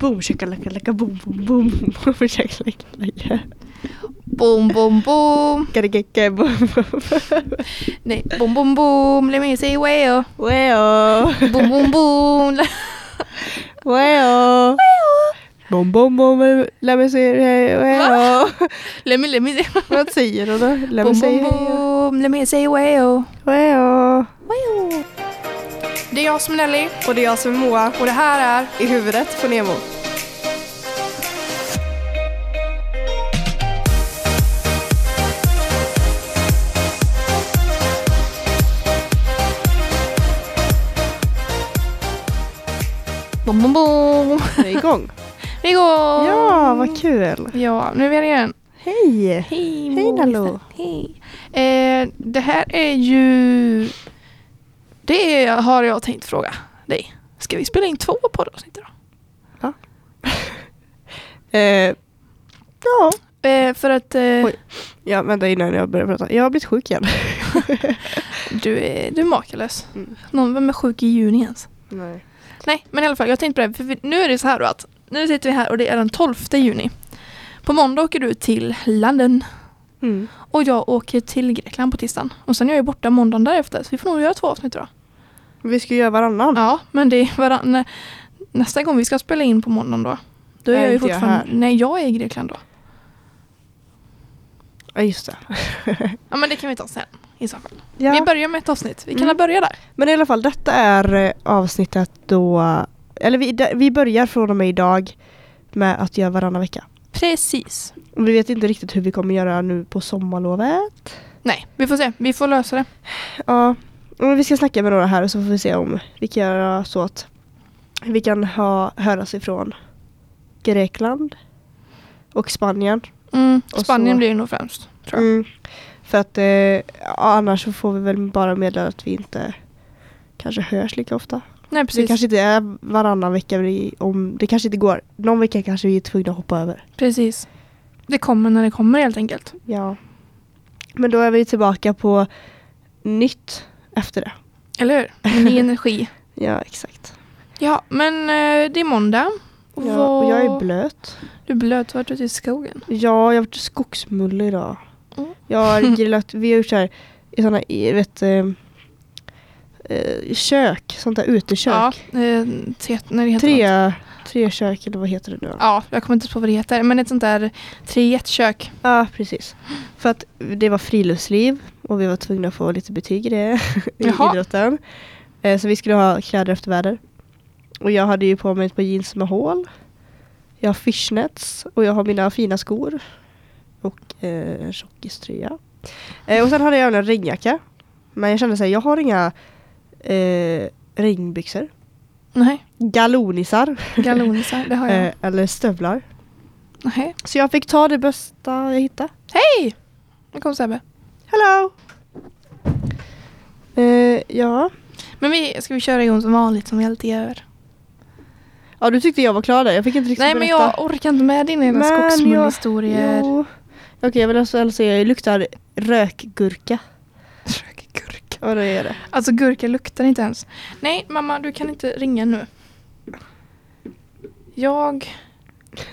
boom shakalaka boom boom boom boom shakalaka Boom, boom, boom. Gadagecka boom boom Nej, boom, boom, boom. Let me say weo. Weo Boom, boom, boom. Weo Boom boom boom Let me see weo Let me, let me say. Vad säger du då? Let me Boom, say boom, boom. Let me say weo. weo Weo. Det är jag som är Nelly Och det är jag som är Moa och det här är i huvudet på Nemo. Boom, boom, boom. Vi är igång. Vi går! Ja, vad kul. Ja, nu är vi här igen. Hej! Hej Hej. Nallo. Hej. Eh, det här är ju... Det har jag tänkt fråga dig. Ska vi spela in två poddavsnitt idag? Eh, ja. Eh, för att eh, Oj. ja, vänta innan jag börjar prata. Jag har blivit sjuk igen. du, är, du är makalös. Mm. Någon, vem är sjuk i juni ens? Nej. Nej, men i alla fall, jag tänkte på det. För vi, nu är det så här då att nu sitter vi här och det är den 12 juni. På måndag åker du till London Mm. och jag åker till Grekland på tisdagen. Och sen är jag borta måndagen därefter så vi får nog göra två avsnitt idag. Vi ska göra varannan. Ja, men det är varann, nä, nästa gång vi ska spela in på måndagen då. Då är, jag ju jag fortfarande... här? nej, jag är i Grekland då. Ja, just det. Ja, men det kan vi ta sen i så fall. Ja. Vi börjar med ett avsnitt. Vi kan Mm. börja där. Men i alla fall, detta är eh, avsnittet då... Eller vi, vi börjar från och med idag med att göra varannan vecka. Precis. Vi vet inte riktigt hur vi kommer göra nu på sommarlovet. Nej, vi får se. Vi får lösa det. Ja, men vi ska snacka med några här och så får vi se om vi kan göra så att vi kan ha, höras ifrån Grekland och Spanien. Mm. Och Spanien så- blir det nog främst. Tror jag. Mm. För att eh, annars så får vi väl bara meddela att vi inte kanske hörs lika ofta. Nej, Det precis. kanske inte är varannan vecka, om, det kanske inte går. Någon vecka kanske vi är tvungna att hoppa över. Precis. Det kommer när det kommer helt enkelt. Ja. Men då är vi tillbaka på nytt efter det. Eller hur? Ny energi. Ja, exakt. Ja, men eh, det är måndag. Och Ja, och jag är blöt. Du är blöt, varit ute i skogen. Ja, jag har varit skogsmulle idag. Mm. Jag har grillat, vi har gjort så här i sådana, vet, eh, eh, kök, sånt där utekök. Ja, eh, tet, när det heter något. tre, tre kök eller vad heter det nu? Ja, jag kommer inte på vad det heter. Men ett sånt där triettkök. Ja, precis. För att det var friluftsliv och vi var tvungna att få lite betyg i det, i Jaha. idrotten. Eh, så vi skulle ha kläder efter väder. Och jag hade ju på mig ett par jeans med hål. Jag har fishnets och jag har mina fina skor. Och eh, tjockiströja. Eh, och sen hade jag en regnjacka. Men jag kände såhär, jag har inga eh, regnbyxor. Nej, Galonisar. galonisar, det har jag. eh, eller stövlar. Nej. Så jag fick ta det bästa jag hittade. Hej! Nu kom Sebbe. Hello! Eh, ja. Men vi, ska vi köra igång som vanligt som vi alltid gör? ja, du tyckte jag var klar där. Jag fick inte riktigt Nej men berätta. jag orkar inte med dina Men jag- skogsmullhistorier. Okej, jag vill alltså, alltså säga, det luktar rökgurka. Gurka. Ja, det är det. Alltså gurka luktar inte ens. Nej mamma, du kan inte ringa nu. Jag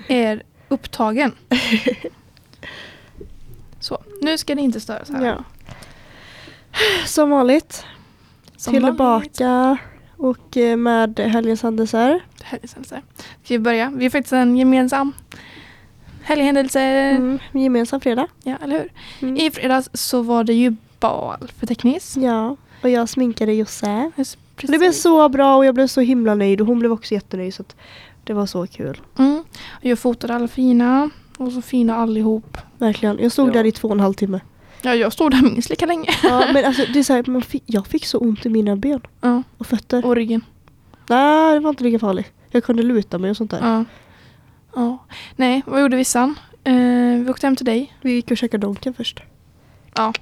är upptagen. Nu ska det inte störas här. Ja. Som vanligt. Som vanligt. Tillbaka och eh, med helgens händelser. Helghändelser. Ska vi börja? Vi har faktiskt en gemensam helghändelse. Mm, gemensam fredag. Ja, eller hur? Mm. I fredags så var det ju bal för teknis. Ja, och jag sminkade Josse. Precis. Det blev så bra och jag blev så himla nöjd och hon blev också jättenöjd så det var så kul. Mm. Och Jag fotade alla fina. Och så fina allihop. Verkligen. Jag stod Ja. där i två och en halv timme. Ja, jag stod där minst lika länge. Ja, men alltså, det är så här, man fick, jag fick så ont i mina ben Ja, och fötter. och ryggen. Nej, det var inte lika farligt. Jag kunde luta mig och sånt där. Ja. ja. Nej, vad gjorde vi sen? Eh, vi åkte hem till dig. Vi gick och käkade Donken först. Ja.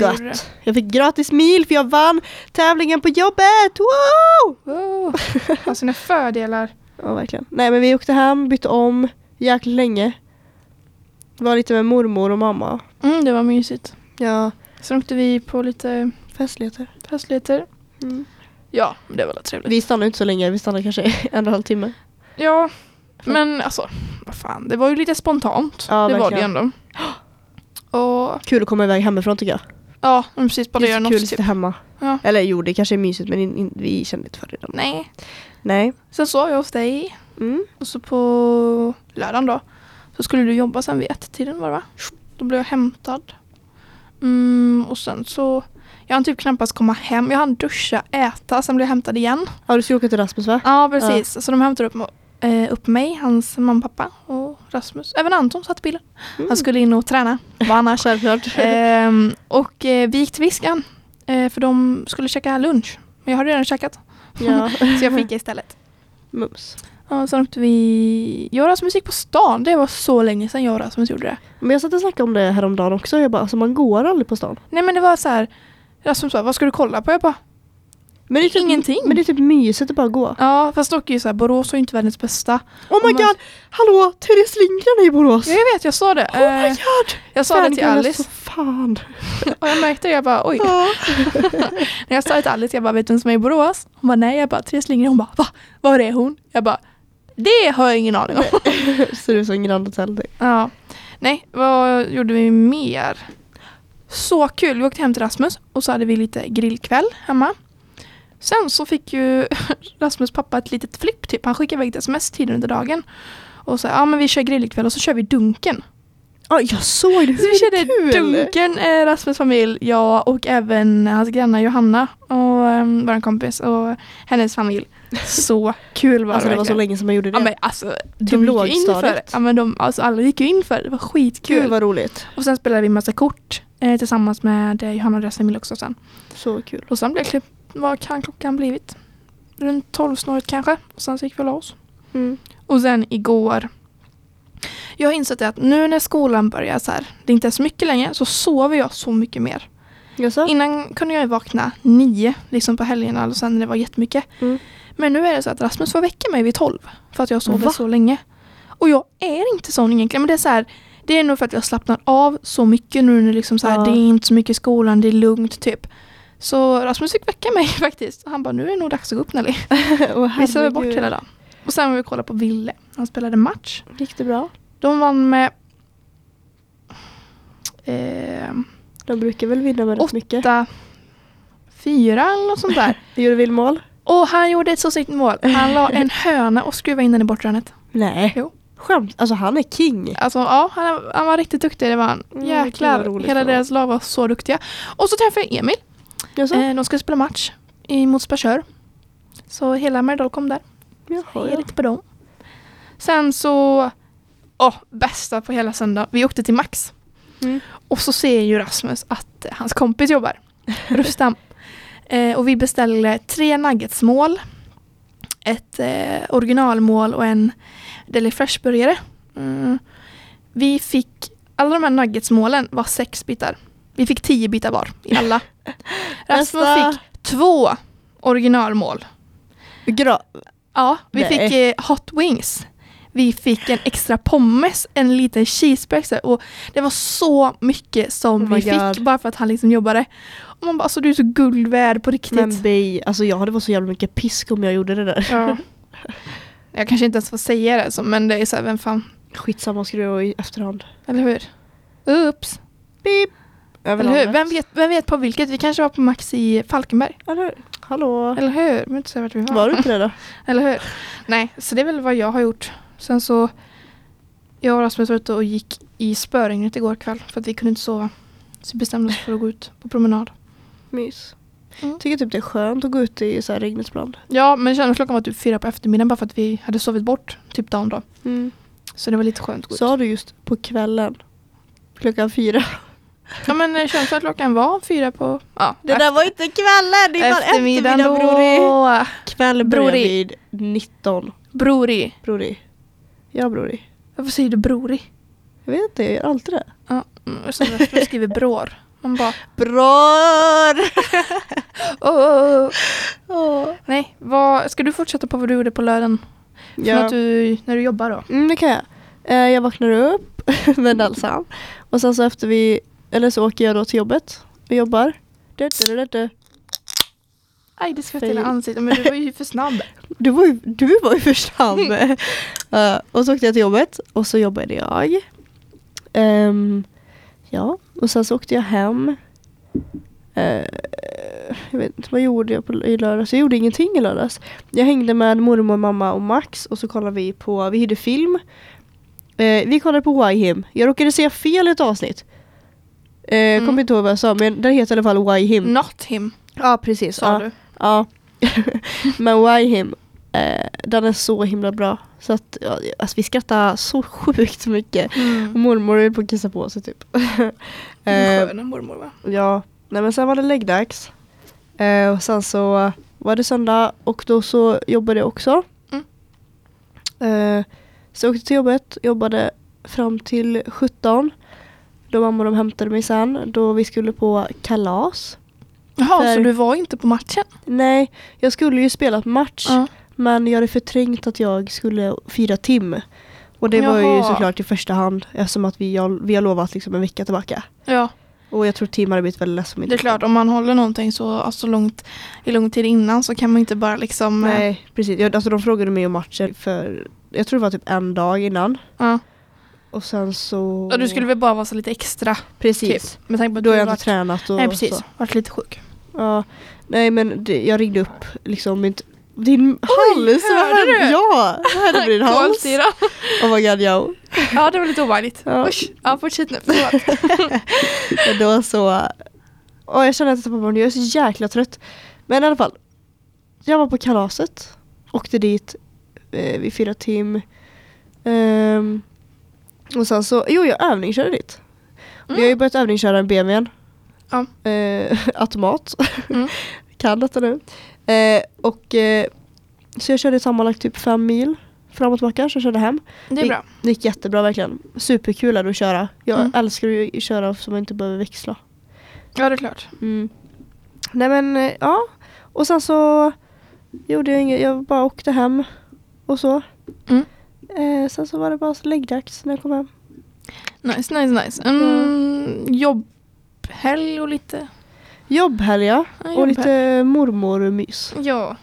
Gött! Jag fick gratis mil för jag vann tävlingen på jobbet! Wow! Wow. Har sina fördelar. Ja, verkligen. Nej, men vi åkte hem, bytte om jäkligt länge. Var lite med mormor och mamma. Mm, det var mysigt. Ja, Sen åkte vi på lite festligheter. festligheter. Mm. Ja, det var väl trevligt. Vi stannade inte så länge, vi stannade kanske en och en halv timme. Ja, Men alltså, vad fan, det var ju lite spontant. Ja, det var det verkligen. ändå. Och Kul att komma iväg hemifrån tycker jag. ja, men precis, bara göra något kul att typ. sitta hemma. Ja. Eller jo, det kanske är mysigt men in, in, vi kände inte för det. Då. Nej. Nej. Sen sov jag hos dig Mm. och så på lördagen då så skulle du jobba sen vid ett tiden var det va? Då blev jag hämtad. Mm, och sen så jag hann typ knappast komma hem. Jag hann duscha, äta, sen blev jag hämtad igen. Ja, du ska åka till Rasmus va? Ja, precis. Så de hämtade upp, eh, upp mig, hans mamma och pappa och Rasmus. Även Anton satt i bilen. Mm. Han skulle in och träna. Vad annars? Självklart. Ehm, och eh, vi gick till Viskan. Eh, för de skulle käka lunch. Men jag hade redan käkat. ja. Så jag fick istället. Mums. Och sen åkte vi... Gick på stan. Det var så länge sedan jag och Rasmus gjorde det. Men jag satt och snackade om det häromdagen också. Jag bara, alltså man går aldrig på stan. Nej men det var så här. Rasmus sa, vad ska du kolla på? Jag bara, Men det är typ, Ingenting. Men det är typ mysigt att bara gå. ja fast dock är ju så här, Borås är ju inte världens bästa. Oh my man- god! Hallå! Therese Lindgren är i Borås! Ja, jag vet, jag sa det. Oh my Eh, god! jag sa det till Alice. Så fan. Och jag märkte jag bara oj. Ja. När jag sa det till Alice, jag bara vet du vem som är i Borås? Hon bara nej, jag bara Therese Lindgren. Hon bara va? Var är hon? Jag bara det har jag ingen aning om. Ser ut som Grand Hotel. typ. Ja. Nej, vad gjorde vi mer? Så kul, vi åkte hem till Rasmus och så hade vi lite grillkväll hemma. Sen så fick ju Rasmus pappa ett litet flipp typ. Han skickade iväg ett sms tidigare under dagen. Och så ja men vi kör grillkväll och så kör vi Dunken. Ja, jag såg det. Så vi körde Kul! Dunken, eh, Rasmus familj, jag och även hans grannar Johanna och um, vår kompis och hennes familj. Så kul var Alltså det det var så länge som jag gjorde det. Ja men alltså, de Typ gick ju in för det. Ja men de, alltså alla gick ju in för det. Det var skitkul. Gud vad roligt. Och sen spelade vi massa kort eh, tillsammans med eh, Johanna och deras familj också sen. Så kul. Och sen blev klipp, vad kan klockan blivit? Runt 12 snåret kanske. Och sen så gick vi och la oss. Mm. Och sen igår. Jag har insett att nu när skolan börjar så här, det är inte är så mycket längre, så sover jag så mycket mer. Jaså? Innan kunde jag vakna nio, liksom på helgerna och sen när det var jättemycket. Mm. Men nu är det så att Rasmus får väcka mig vid tolv för att jag sover Va? så länge. Och jag är inte sån egentligen, men det är så här, det är nog för att jag slappnar av så mycket nu när liksom så här, Ja. det är inte så mycket i skolan, det är lugnt typ. Så Rasmus fick väcka mig faktiskt. Han bara, nu är det nog dags att gå upp Nelly. Åh, Vi sover bort hela dagen. Och sen var vi kolla på Ville. Han spelade match. Gick det bra? De vann med eh, De brukar väl vinna med rätt mycket. fyra eller något sånt där. Gjorde Will mål? Och han gjorde ett så snyggt mål. Han la en höna och skruvade in den i bortrännet. Nej. Jo. Skämt. Alltså han är king. Alltså ja, han, han var riktigt duktig. Det var han. Mm, Jäklar. roligt Hela deras lag var så duktiga. Och så träffade jag Emil. Jaså? Eh, de skulle spela match mot Sparsör. Så hela Merdal kom där. Jaha, ja. lite på dem. Sen så, åh, bästa på hela söndag. Vi åkte till Max. Mm. Och så ser ju Rasmus att hans kompis jobbar. Rustam. eh, och vi beställde tre nuggetsmål. Ett eh, originalmål och en Deli Fresh-burgare. Mm. Vi fick, alla de här nuggetsmålen var sex bitar. Vi fick tio bitar var i alla. Rasmus fick två originalmål. Gra- Ja, vi Nej. fick eh, hot wings. Vi fick en extra pommes, en liten cheeseburger och det var så mycket som Oh vi fick God. bara för att han liksom jobbade. Och man bara, alltså du är så guld värd på riktigt. Men bej, alltså jag hade fått så jävla mycket pisk om jag gjorde det där. ja. Jag kanske inte ens får säga det så, men det är så här, vem fan, Skitsamma ska du i efterhand. eller hur? Oops. Över Eller hur? Vem vet, vem vet på vilket? Vi kanske var på Max i Falkenberg. Eller hur? Hallå? Eller hur? Vill inte vart vi var. Var du inte det då? Eller hur? Nej, så det är väl vad jag har gjort. Sen så, jag och Rasmus var ute och gick i spöregnet igår kväll för att vi kunde inte sova. Så vi bestämde oss för att gå ut på promenad. Mys. Mm. Tycker typ det är skönt att gå ut i så här regnet ibland. Ja, men klockan var typ fyra på eftermiddagen bara för att vi hade sovit bort typ dagen då. Så det var lite skönt att gå ut. Sa du just på kvällen? Klockan fyra. Ja men känns att klockan var fyra på ja, Det där var inte kvällen, det var eftermiddag brori. då. Kväll börjar Brori. vid 19. Brori. Brori. Ja brori. Varför säger du brori? Jag vet inte, jag gör alltid det. Ja, mm, så jag skriver bror. Man bara Bror! åh. Åh. Nej, vad, ska du fortsätta på vad du gjorde på lördagen? Från Ja. att du, när du jobbar då? Mm, det kan jag. Eh, jag vaknar upp med Nalsam. Och sen så efter vi, eller så åker jag då till jobbet och jobbar. Du, du, du. Aj, det skvätte hela ansiktet. Men du var ju för snabb. Du var ju, du var ju för snabb. Eh, och så åkte jag till jobbet och så jobbade jag. Ehm, ja, och sen så åkte jag hem. Eh, jag vet inte, vad gjorde jag på, i lördags? Jag gjorde ingenting i lördags. Jag hängde med mormor, mamma och Max och så kollade vi på, vi hyrde film. Eh, vi kollade på Why Him. Jag råkade säga fel i ett avsnitt. Jag Mm. kommer inte ihåg vad jag sa men den heter i alla fall Why Him. Not him, Ja precis. sa ja. du. Ja. Men Why Him, eh, den är så himla bra. Så att, ja, alltså vi skrattar så sjukt mycket. Mm. mormor höll på att kissa på sig typ. eh, Sköna mormor va? ja, nej men sen var det läggdags. Eh, och sen så var det söndag och då så jobbade jag också. Mm. Eh, så jag åkte till jobbet, jobbade fram till 17. Då mamma och de hämtade mig sen, då vi skulle på kalas. Jaha, För- så du var inte på matchen? Nej, jag skulle ju spela match. Ja. Men jag hade förträngt att jag skulle fira Tim. Och det var ju Jaha. såklart i första hand eftersom att vi, har- vi har lovat liksom en vecka tillbaka. ja. Och jag tror Tim hade blivit väldigt ledsen Det är klart, om man håller någonting så alltså, långt, i lång tid innan så kan man inte bara liksom... eh, Nej, precis. Jag, alltså de frågade mig om matchen för jag tror det var typ en dag innan. Ja. Och sen så... Och du skulle väl bara vara så lite extra Precis. typ. Med tanke på att Då har jag inte varit, tränat och Nej precis, så. varit lite sjuk. Ja. Nej men det, jag ringde upp liksom mitt, din hals. vad hörde du? Ja, jag hörde din hals. Oh my god, ja. Ja det var lite obehagligt. Ja. Usch. Ja fortsätt nu. Och då så... Och jag känner att jag tappar jag är så jäkla trött. Men i alla fall. Jag var på kalaset. Åkte dit. Eh, vi firade Tim. Ehm, och sen så, jo jag övningskörde dit. Vi har ju börjat övningsköra en BMW. Ja. Eh, automat. Mm. kan detta nu. Eh, och eh, så jag körde sammanlagt typ fem mil fram och tillbaka så körde hem. Det är bra. Det gick jättebra verkligen. Superkul att köra. Jag Mm. älskar ju att köra så man inte behöver växla. Ja det är klart. Mm. Nej men eh, ja. Och sen så gjorde jag inget. Jag bara åkte hem. Och så. Mm. Eh, sen så var det bara så läggdags när jag kom hem. Nice, nice, nice. Mm, jobbhelg och lite... Jobbhelg ja. Ja, Och jobbhelg. lite mormormys. Ja.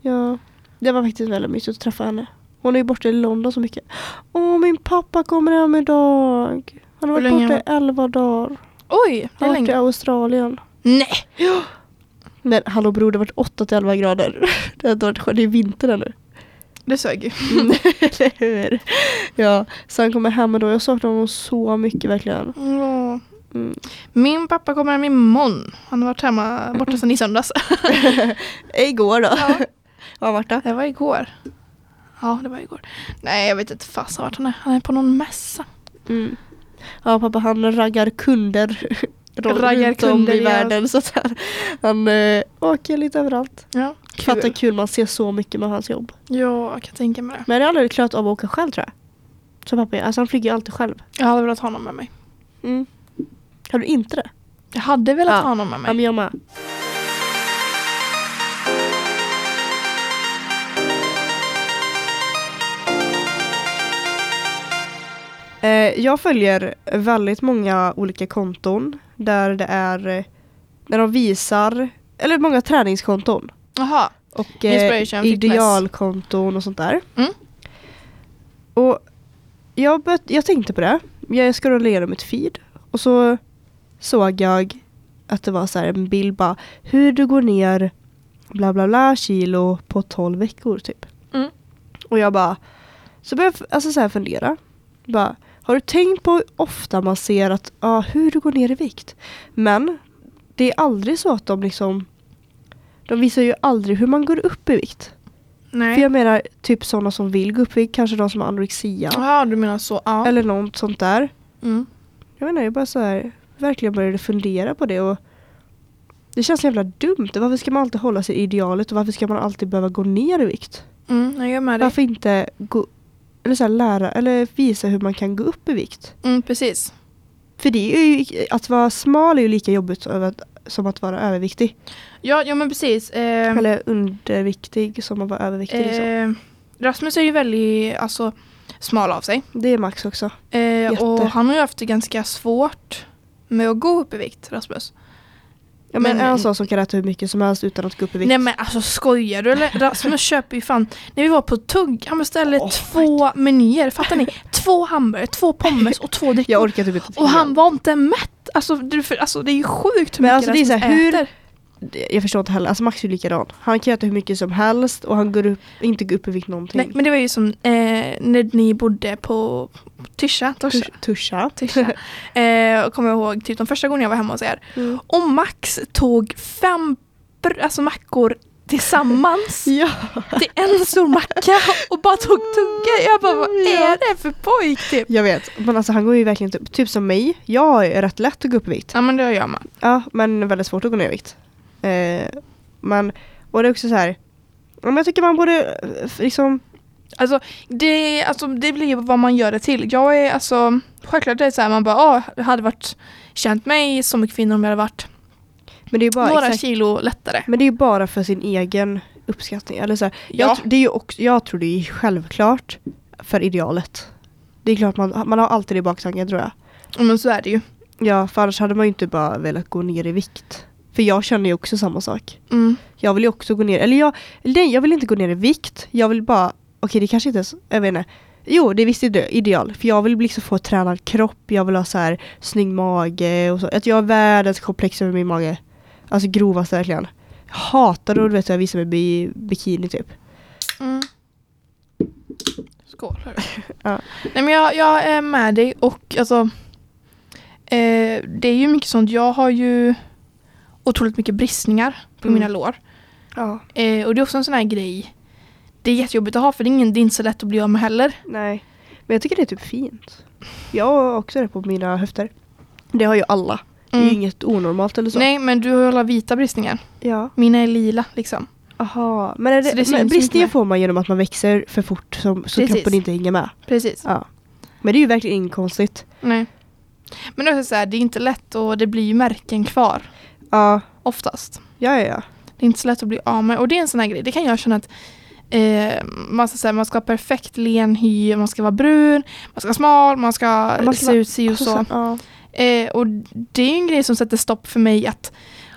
Ja. Det var faktiskt väldigt mysigt att träffa henne. Hon är ju borta i London så mycket. Åh min pappa kommer hem idag. Han har varit länge borta i 11 dagar. Oj, det Han är har varit i länge. Australien. Nej! Men hallå bror det har varit 8-11 grader. Det har varit det är vinter där nu. Det sög ju. Mm, Eller hur? Ja, så han kommer hem och då. Jag saknar honom så mycket verkligen. Ja. Mm. Min pappa kommer hem imorgon. Han har varit hemma borta sedan i söndags. Igår då. Ja. Var han då? Det var igår. Ja, det var igår. Nej, jag vet inte fasen vart han är. Han är på någon mässa. Mm. Ja, pappa han raggar kunder. Raggar runt om i världen. Så att han, han äh, åker lite överallt. Ja, Kul. kul, man ser så mycket med hans jobb. Ja, jag kan tänka mig det. Men jag har aldrig klarat av att åka själv tror jag. Så pappa gör. Alltså han flyger ju alltid själv. Jag hade velat ha honom med mig. Mm. Har du inte det? Jag hade velat Ja. ha honom med Ja, mig. men jag med. Eh, jag följer väldigt många olika konton där det är eh, när de visar, eller många träningskonton Jaha. och eh, idealkonton och sånt där. Mm. Och jag, börjat, jag tänkte på det. Jag scrollade igenom ett feed och så såg jag att det var så här en bild bara hur du går ner bla bla bla kilo på 12 veckor typ. Mm. Och jag bara så började jag alltså så här fundera. Bara, har du tänkt på hur ofta man ser att ah, hur du går ner i vikt? Men det är aldrig så att de liksom de visar ju aldrig hur man går upp i vikt. För Nej. jag menar typ sådana som vill gå upp i vikt, kanske de som har anorexia. Jaha, du menar så. Ja. Eller något sånt där. Mm. Jag menar, jag bara så här, verkligen började fundera på det och det känns jävla dumt. Varför ska man alltid hålla sig i idealet och varför ska man alltid behöva gå ner i vikt? Mm. Varför inte gå, eller så här, lära eller visa hur man kan gå upp i vikt? Mm, precis. För det är ju, att vara smal är ju lika jobbigt som att, som att vara överviktig. Ja, ja men precis. Eh, Eller underviktig som att vara överviktig. liksom. eh, Rasmus är ju väldigt alltså, smal av sig. Det är Max också. Eh, och han har ju haft det ganska svårt med att gå upp i vikt, Rasmus. Ja, men, Men- en sån som kan äta hur mycket som helst utan att gå upp i vikt. Nej men alltså skojar du eller? Rasmus köper ju fan, när vi var på Tugg, han beställde Oh två menyer, fattar ni? Två hamburgare, två pommes och två drickor. jag orkar typ inte och han var inte mätt! Alltså, du, för, alltså det är ju sjukt hur Men mycket alltså, det är så här, hur- äter. Jag förstår inte heller, alltså Max är ju likadan. Han kan äta hur mycket som helst och han går upp, inte går upp i vikt någonting. Nej men det var ju som eh, när ni bodde på Tysha, Torsa. Tysha. eh, och kommer jag ihåg typ de första gångerna jag var hemma hos er. Mm. Och Max tog fem alltså mackor tillsammans Ja. till en stor macka och bara tog tugga. Jag bara, vad Ja. är det för pojk typ? Jag vet, men alltså han går ju verkligen typ, typ som mig. Jag är rätt lätt att gå upp i vikt. Ja men det gör jag med. Ja, men väldigt svårt att gå ner i vikt. Eh, men, och det är också så här. jag tycker man borde eh, liksom, Alltså det, alltså det blir ju vad man gör det till. Jag är alltså, självklart det är så här, man bara, ah, jag hade varit känt mig som en kvinna om jag hade varit men det är bara, några exakt, kilo lättare. men det är ju bara för sin egen uppskattning. Eller så här, Ja. jag, det är ju också, jag tror det är självklart för idealet. Det är klart man, man har alltid det i baktanken tror jag. Ja, Men så är det ju. Ja, för annars hade man ju inte bara velat gå ner i vikt. För jag känner ju också samma sak. Mm. Jag vill ju också gå ner, eller jag, nej, jag vill inte gå ner i vikt. Jag vill bara, okej det kanske inte är så, jag vet inte. Jo, det är visst ide- ideal. För jag vill liksom få tränad kropp, jag vill ha så här snygg mage och så. Att jag har världens komplex över min mage. Alltså grovast verkligen. Jag hatar då, du vet, jag visar mig i bikini typ. Mm. Skål. Ja. Nej men jag, jag är med dig och alltså eh, det är ju mycket sånt. Jag har ju otroligt mycket bristningar på Mm. mina lår. Ja. Eh, och det är också en sån här grej. Det är jättejobbigt att ha för det är, ingen, det är inte så lätt att bli av med heller. Nej. Men jag tycker det är typ fint. Jag har också det på mina höfter. Det har ju alla. Det är ju Mm. inget onormalt eller så. Nej men du har ju alla vita bristningar. Ja. Mina är lila liksom. Aha. Men, är det men inte bristningar får man genom att man växer för fort som, så Precis. kroppen inte hänger med. Precis. Ja. Men det är ju verkligen inget konstigt. Nej. Men det är, så här, det är inte lätt och det blir ju märken kvar. Ja, Oftast. ja, ja. ja. Det är inte så lätt att bli av med. Och det är en sån här grej. Det kan jag känna att eh, man, ska säga, man ska ha perfekt len hy, man ska vara brun, man ska vara smal, man ska, Man ska se ut si och så. Ja. Eh, och det är en grej som sätter stopp för mig att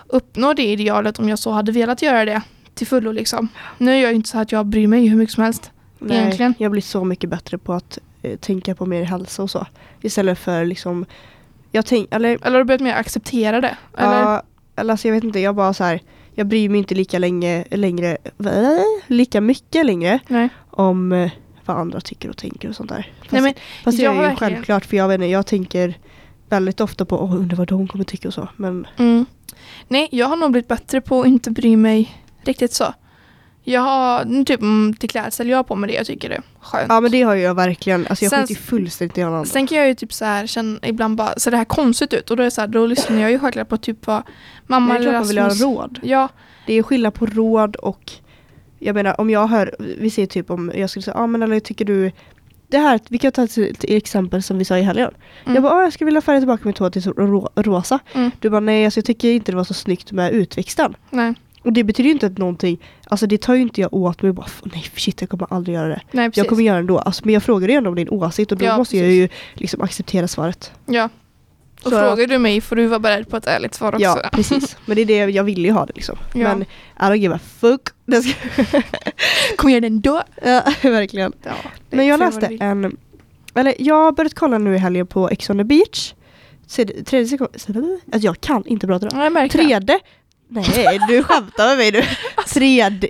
uppnå det idealet om jag så hade velat göra det till fullo liksom. Nu är jag ju inte så att jag bryr mig hur mycket som helst. Nej, Egentligen. Jag blir så mycket bättre på att eh, tänka på mer hälsa och så. Istället för liksom jag tänk, eller, Eller har du börjat mer acceptera det? Eller? ja, eller alltså jag vet inte, jag bara så här. Jag bryr mig inte lika länge, längre, lika mycket längre Nej. om eh, vad andra tycker och tänker och sånt där. Fast, Nej, men fast det jag är ju verkligen- självklart för jag vet inte, jag tänker väldigt ofta på, åh undrar vad de kommer tycka och så. Men Mm. Nej, jag har nog blivit bättre på att inte bry mig riktigt så. Jag har mm, typ mm, till klädsel, jag har på mig det jag tycker det är skönt. ja men det har jag verkligen, alltså jag Sen- skiter ju fullständigt i alla andra. Sen kan jag ju typ så här känna ibland bara, så det här konstigt ut och då är det så här, då lyssnar jag ju självklart på typ vad mamma Men det är eller vill ha Rasmus. råd. Ja, Det är skillnad på råd och jag menar om jag hör, vi ser typ om jag skulle säga, ja ah, men eller tycker du det här, vi kan ta till exempel som vi sa i helgen. Mm. Jag bara, ah, jag skulle vilja färga tillbaka mitt hår till rosa. Mm. Du bara, nej alltså jag tycker inte det var så snyggt med utväxten. nej, Och det betyder ju inte att någonting, alltså det tar ju inte jag åt mig och bara, "F- nej shit jag kommer aldrig göra det. nej. Jag kommer göra det ändå, alltså, men jag frågar dig ändå om din åsikt och då Ja, måste jag precis. ju liksom acceptera svaret. Ja. Och Så- frågar du mig får du vara beredd på ett ärligt svar också. Ja, precis. Men det är det jag vill ju ha det liksom. Ja. Men I don't give a fuck. Det ska- Kom igen ändå. ja, verkligen. Ja, det Men jag läste en, eller jag har börjat kolla nu i helgen på Ex on the beach. Tredje sekund, alltså jag kan inte prata jag det. Tredje, nej du skämtar med mig nu. Tredje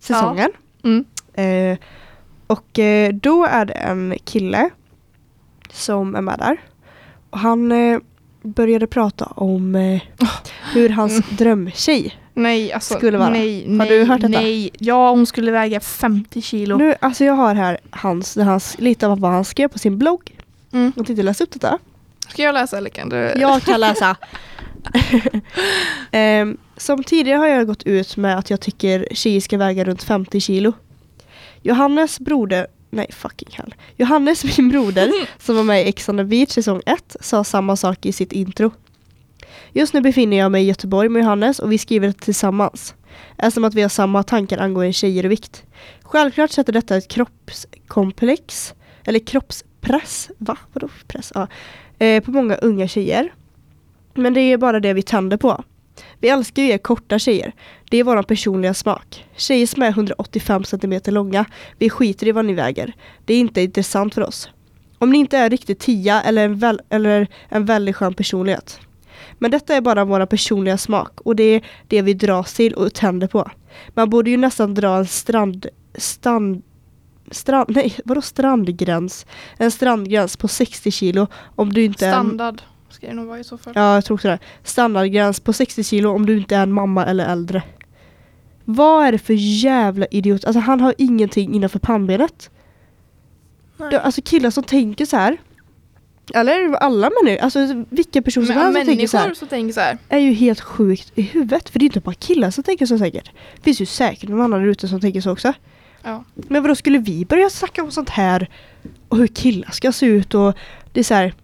säsongen. Mm. Eh, och eh, då är det en kille som är med där. Och han eh, började prata om eh, hur hans drömtjej Nej, alltså Skulle vara. nej, Har nej, du hört detta? Nej, ja hon skulle väga 50 kilo. Nu, alltså jag har här hans, hans, lite av vad han skrev på sin blogg. Mm. Jag tänkte läsa upp detta. Ska jag läsa eller kan du? Jag kan läsa. Ehm, som tidigare har jag gått ut med att jag tycker tjejer ska väga runt 50 kilo. Johannes broder, nej fucking hell. Johannes min broder som var med i Ex on the beach säsong 1 sa samma sak i sitt intro. Just nu befinner jag mig i Göteborg med Johannes och vi skriver tillsammans. Är som att vi har samma tankar angående tjejer och vikt. Självklart sätter detta ett kroppskomplex, eller kroppspress, va? Vadå press? Ja. Eh, på många unga tjejer. Men det är bara det vi tänder på. Vi älskar ju er korta tjejer. Det är vår personliga smak. Tjejer som är 185 cm långa, vi skiter i vad ni väger. Det är inte intressant för oss. Om ni inte är riktigt tia eller en, väl, eller en väldigt skön personlighet. Men detta är bara våra personliga smak och det är det vi dras till och tänder på. Man borde ju nästan dra en strand... Stand, strand nej, vadå strandgräns? En strandgräns på 60 kilo om du inte är... en- Standard ska det nog vara i så fall. Ja, jag tror det. Standardgräns på 60 kilo om du inte är en mamma eller äldre. Vad är det för jävla idiot? Alltså han har ingenting innanför pannbenet. Nej. Det, alltså killar som tänker så här. Eller alla människor, alltså vilka personer som helst som tänker så här. som tänker så här. Är ju helt sjukt i huvudet. För det är inte bara killar som tänker så säkert. Det finns ju säkert någon annan där ute som tänker så också. Ja. Men vadå skulle vi börja snacka om sånt här? Och hur killar ska se ut och det är så här.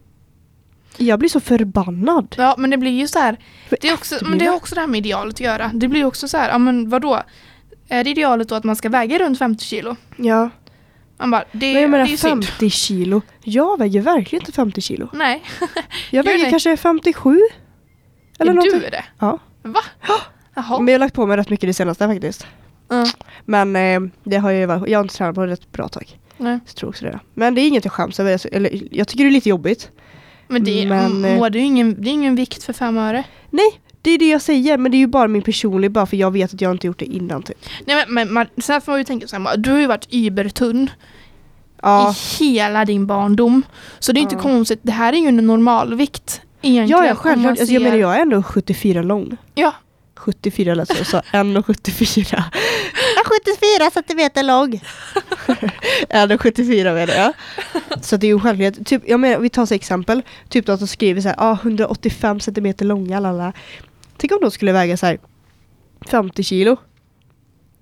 Jag blir så förbannad. ja, men det blir ju så här. Det är också, men det har också det här med idealet att göra. Det blir också så här, ja men vadå? Är det idealet då att man ska väga runt 50 kilo? Ja. Man bara, det, Men jag det är menar ju synd. 50 kilo. Jag väger verkligen inte 50 kilo. Nej, Jag väger kanske 57. Eller är någonting. du det? Ja. Va? Jaha. Men jag har lagt på mig rätt mycket det senaste faktiskt. Ja. Men eh, det har jag varit, jag har inte tränat på ett bra tag. Nej. Så jag tror också det. Men det är inget jag skäms över. Eller, jag tycker det är lite jobbigt. Men det, Men, eh, Moa, det är ju ingen, det är ingen vikt för fem öre. Nej, det är det jag säger. Men det är ju bara min personliga, bara för jag vet att jag inte gjort det innan typ. Nej men, men man, sen får man ju tänka så här, du har ju varit übertunn Ja, i hela din barndom. Så det är inte Ja. konstigt, det här är ju en normalvikt egentligen. ja, ja självklart. Alltså, jag ser- menar jag är ändå 74 lång. Ja, 74 lät så, så 1,74. 74 centimeter lång. 1,74 menar jag. Så det är ju självklart. Typ, jag menar, vi tar så exempel. Typ att de skriver så här, ah, 185 centimeter långa. Lala. Tänk om de skulle väga så här 50 kilo.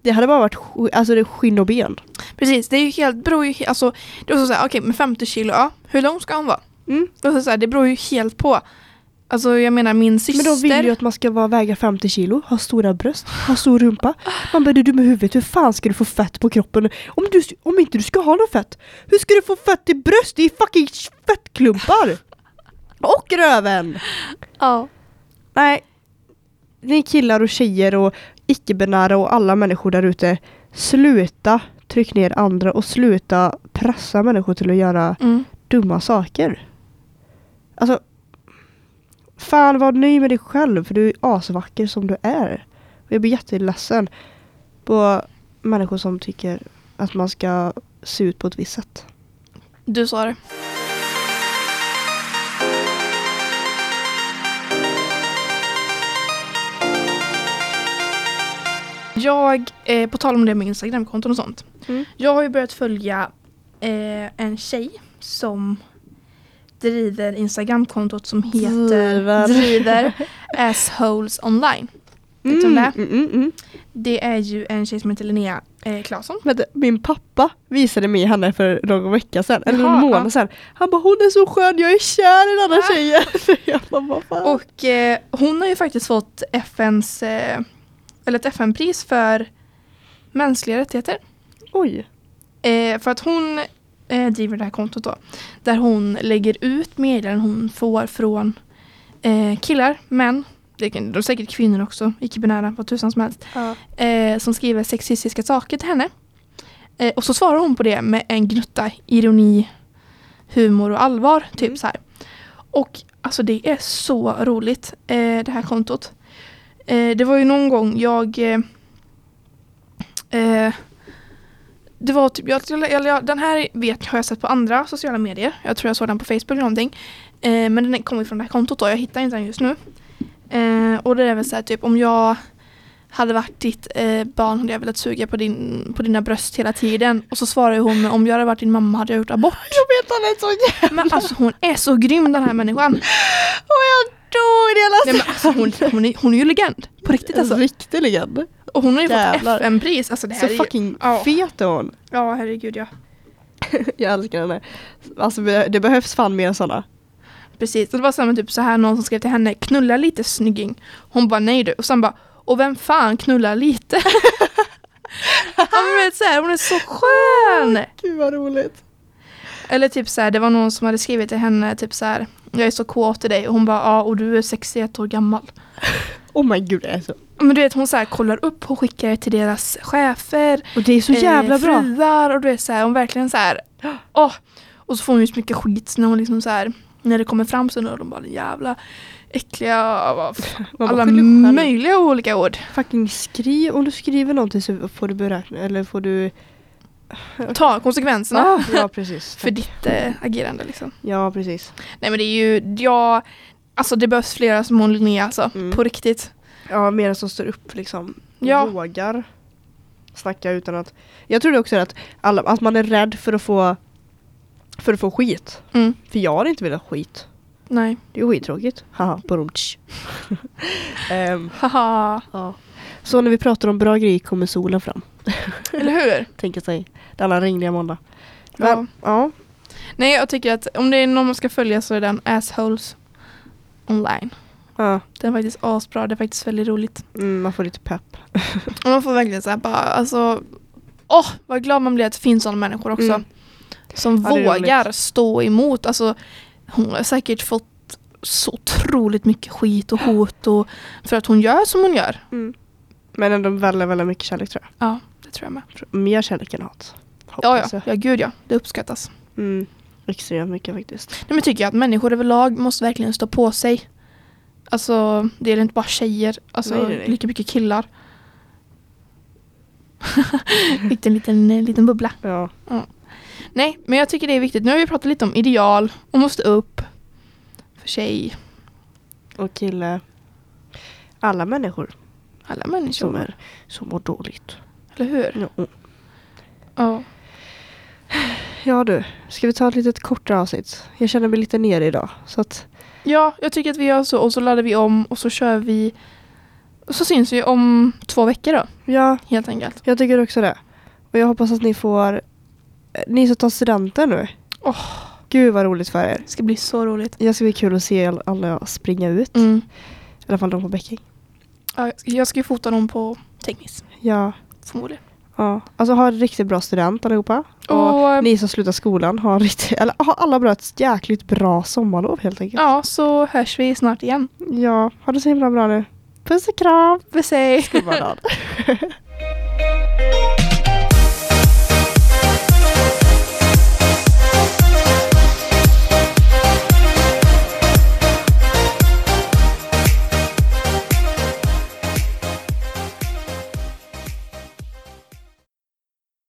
Det hade bara varit alltså det är skinn och ben. precis. Det är ju helt, beror ju, alltså, det är så här, okej med 50 kilo, ja, hur lång ska hon vara? Mm. Det, så här, det beror ju helt på. Alltså jag menar min syster. Men de vill ju att man ska vara, väga 50 kilo, ha stora bröst, ha stor rumpa. Man bara, du är dum i huvudet, hur fan ska du få fett på kroppen? Om, du, om inte du ska ha något fett, hur ska du få fett i bröst? Det är fucking fettklumpar! Och röven! Ja. Nej, ni killar och tjejer och icke-binära och alla människor där ute, sluta tryck ner andra och sluta pressa människor till att göra Mm. dumma saker. Alltså, fan var nöjd med dig själv för du är asvacker som du är. Jag blir jätteledsen på människor som tycker att man ska se ut på ett visst sätt. Du sa det. Jag, eh, på tal om det med Instagramkonton och sånt. Mm. Jag har ju börjat följa eh, en tjej som driver Instagramkontot som heter Driver. driver Assholes Online. Vet du om det är? Mm, mm, mm. Det är ju en tjej som heter Linnea eh, Claesson. Min pappa visade mig henne för någon vecka sedan, eller någon månad ja. sedan. Han bara hon är så skön, jag är kär i den andra Ah. tjejen. bara, fan? Och eh, hon har ju faktiskt fått FNs, eh, eller ett FN-pris för mänskliga rättigheter. Oj. Eh, för att hon eh, driver det här kontot då. Där hon lägger ut meddelanden hon får från eh, killar, män, det kan, det är säkert kvinnor också, icke-binära, vad tusan som helst. Ja. Eh, som skriver sexistiska saker till henne. Eh, och så svarar hon på det med en gnutta ironi, humor och allvar. Typ Mm. så här. Och alltså det är så roligt, eh, det här kontot. Eh, det var ju någon gång jag... Det var typ, jag, jag, den här vet, har jag sett på andra sociala medier. Jag tror jag såg den på Facebook eller någonting. Eh, men den kommer från det här kontot då, jag hittar inte den just nu. Eh, och det är väl så här typ om jag hade varit ditt eh, barn hade jag velat suga på, din, på dina bröst hela tiden. Och så svarar hon med om jag hade varit din mamma hade jag gjort abort. Jag vet han är så jävla... Men alltså hon är så grym den här människan. Och jag dog det Nej, men alltså, hon, hon, är, hon är ju legend. På riktigt alltså. En riktig legend. Och hon har ju Jävlar. fått FN-pris. Alltså det här Så är ju, fucking ja. fet är hon. Ja herregud ja. Jag älskar henne. Alltså det behövs fan mer sådana. Precis. Och det var samma typ så här någon som skrev till henne knulla lite snygging. Hon bara nej du. Och sen bara och vem fan knullar lite? ja, men vet, så här, hon är så skön! Gud vad roligt. Eller typ så här, det var någon som hade skrivit till henne typ så här jag är så kåt i dig och hon bara ja och du är 61 år gammal. Oh my gud, det är så. Men du vet hon så här kollar upp och skickar till deras chefer. Och det är så jävla eh, bra. fruar och du vet så här, hon verkligen så här. Åh! Och så får hon ju så mycket skit när hon liksom så här. När det kommer fram så nu de bara jävla äckliga alla möjliga olika ord. Fucking skriv, om du skriver någonting så får du beräkna, eller får du... Ta konsekvenserna Ah, ja precis. för ditt eh, agerande liksom. Ja precis. Nej men det är ju, ja, alltså det behövs flera som hon Linnea alltså, Mm. på riktigt. Ja, mer som står upp liksom. Ja. Vågar snacka utan att... Jag tror det också att, alla, att man är rädd för att få för att få skit. Mm. För jag har inte velat skit. Nej. Det är skittråkigt. Haha, brumtsch. Ehm, Haha. ja. Så när vi pratar om bra grejer kommer solen fram. Eller hur? Tänker sig. Denna regniga måndag. Ja. Men, ja. Nej jag tycker att om det är någon man ska följa så är den Assholes online. ja. Den är faktiskt asbra, det är faktiskt väldigt roligt. Mm, man får lite pepp. Man får verkligen såhär bara, alltså Åh, vad glad man blir att det finns sådana människor också. Mm. Som Ja, vågar stå emot. Alltså, hon har säkert fått så otroligt mycket skit och hot och för att hon gör som hon gör. Mm. Men ändå väldigt, väldigt mycket kärlek tror jag. Ja, det tror jag med. Mer kärlek än hat. Ja, ja, ja, gud ja. Det uppskattas. Mm. Extremt mycket faktiskt. Nej, men tycker jag att människor överlag måste verkligen stå på sig. Alltså, det är inte bara tjejer. Alltså, Nej, nej, lika mycket killar. Fick en liten, en liten bubbla. Ja. Nej, men jag tycker det är viktigt. Nu har vi pratat lite om ideal och måste upp för tjej. Och kille. Alla människor Alla människor. som, är, som mår dåligt. Eller hur? Ja. Ja. Ja du, ska vi ta ett litet kortare avsnitt? Jag känner mig lite nere idag. Så att, ja, jag tycker att vi gör så och så laddar vi om och så kör vi. Och så syns vi om två veckor då, ja, helt enkelt. jag tycker också det. Och jag hoppas att ni får... eh, Ni som tar studenten nu. Åh. Gud vad roligt för er. Det ska bli så roligt. Det ska bli kul att se all- alla springa ut. Mm. I alla fall de på bäcking. Ja, jag ska- ju fota dem på tekniskt, Ja. förmodligen. Ja. Alltså ha en riktigt bra student allihopa. Och Och, ni som slutar skolan har, riktigt, eller, har alla bra ett jäkligt bra sommarlov helt enkelt. ja, så hörs vi snart igen. Ja, ha det så himla bra nu. Puss och kram! Vara glad.